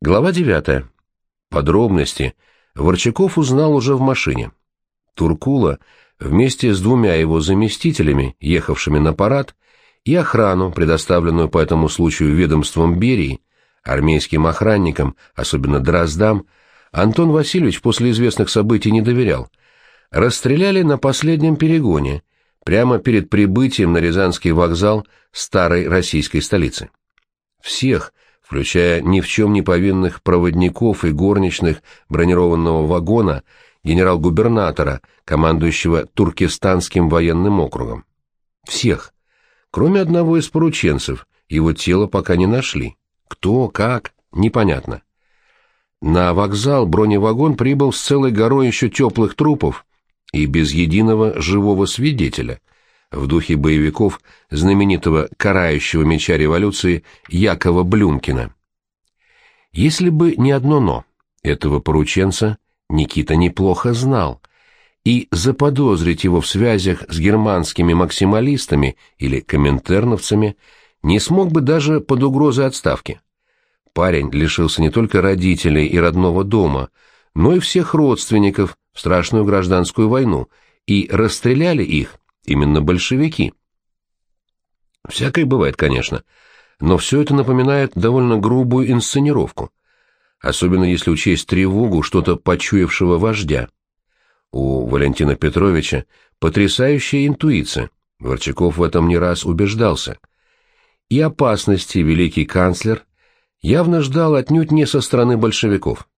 Глава 9. Подробности Ворчаков узнал уже в машине. Туркула вместе с двумя его заместителями, ехавшими на парад, и охрану, предоставленную по этому случаю ведомством Берии, армейским охранникам, особенно Дроздам, Антон Васильевич после известных событий не доверял. Расстреляли на последнем перегоне, прямо перед прибытием на Рязанский вокзал старой российской столицы. Всех, включая ни в чем не повинных проводников и горничных бронированного вагона генерал-губернатора, командующего Туркестанским военным округом. Всех, кроме одного из порученцев, его тело пока не нашли. Кто, как, непонятно. На вокзал броневагон прибыл с целой горой еще теплых трупов и без единого живого свидетеля, в духе боевиков знаменитого карающего меча революции Якова Блюмкина. Если бы не одно «но», этого порученца Никита неплохо знал, и заподозрить его в связях с германскими максималистами или коминтерновцами не смог бы даже под угрозой отставки. Парень лишился не только родителей и родного дома, но и всех родственников в страшную гражданскую войну, и расстреляли их именно большевики. Всякое бывает, конечно, но все это напоминает довольно грубую инсценировку, особенно если учесть тревогу что-то почуявшего вождя. У Валентина Петровича потрясающая интуиция, Ворчаков в этом не раз убеждался. И опасности великий канцлер явно ждал отнюдь не со стороны большевиков.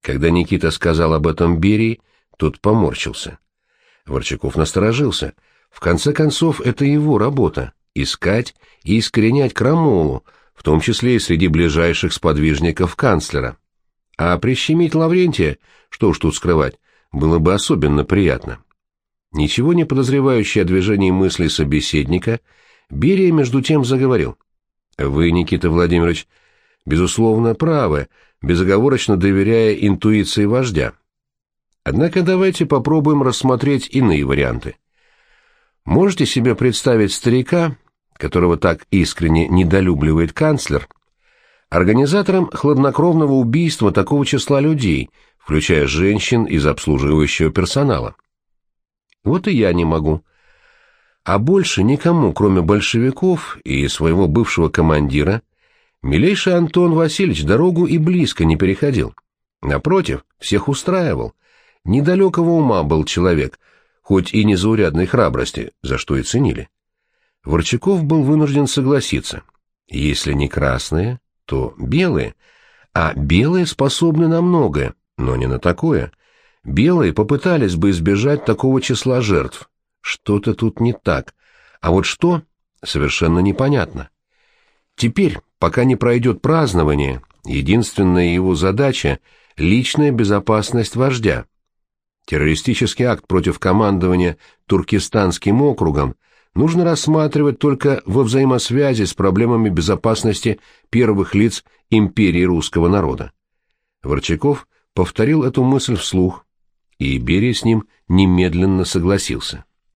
Когда Никита сказал об этом Берии, тот поморщился. Ворчаков насторожился — в конце концов, это его работа — искать и искоренять крамолу, в том числе и среди ближайших сподвижников канцлера. А прищемить Лаврентия, что уж тут скрывать, было бы особенно приятно. Ничего не подозревающий о движении мысли собеседника, Берия между тем заговорил. «Вы, Никита Владимирович, безусловно, правы, безоговорочно доверяя интуиции вождя. Однако давайте попробуем рассмотреть иные варианты. Можете себе представить старика, которого так искренне недолюбливает канцлер, организатором хладнокровного убийства такого числа людей, включая женщин из обслуживающего персонала? Вот и я не могу. А больше никому, кроме большевиков и своего бывшего командира, милейший Антон Васильевич дорогу и близко не переходил. Напротив, всех устраивал. Недалекого ума был человек — хоть и незаурядной храбрости, за что и ценили. Ворчаков был вынужден согласиться. Если не красные, то белые, а белые способны на многое, но не на такое. Белые попытались бы избежать такого числа жертв. Что-то тут не так. А вот что, совершенно непонятно. Теперь, пока не пройдет празднование, единственная его задача — личная безопасность вождя. Террористический акт против командования Туркестанским округом нужно рассматривать только во взаимосвязи с проблемами безопасности первых лиц империи русского народа. Ворчаков повторил эту мысль вслух, и Берия с ним немедленно согласился.